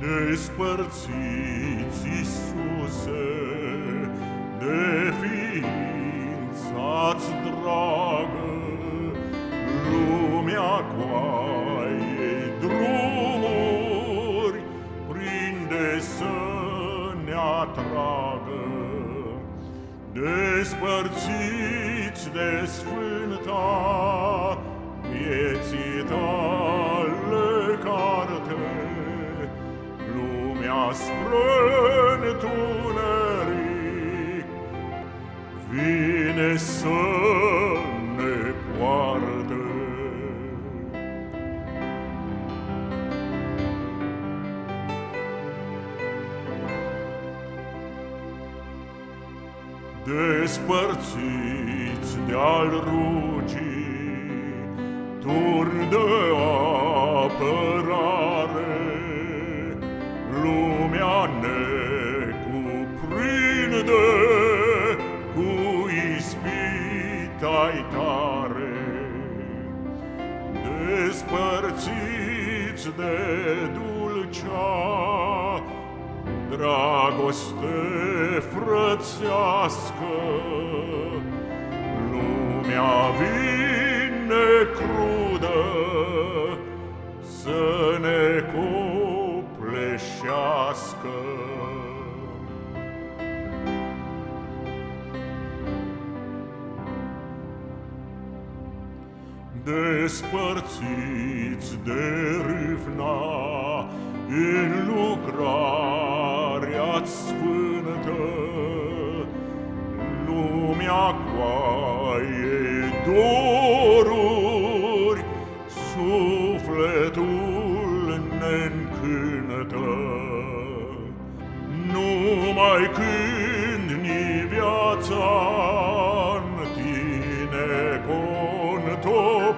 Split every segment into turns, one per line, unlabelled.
Despărțiți, Iisuse, de ființa-ți dragă, Lumea cu ai drumuri prinde să ne atragă. Despărțiți de sfânta Lumea spre întuneric vine să ne poartă. Despărțiți de-al rugii, turn de ne cuprinde cu ispita-i tare. Despărțiți de dulcea dragoste frățească, lumea vine copleșească. Despărțiți de râvna în lucrarea sfântă, lumea coaie doruri, mai când ni viața în tine contopită,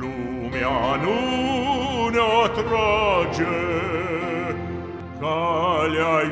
lumea nu ne atrage, calea-i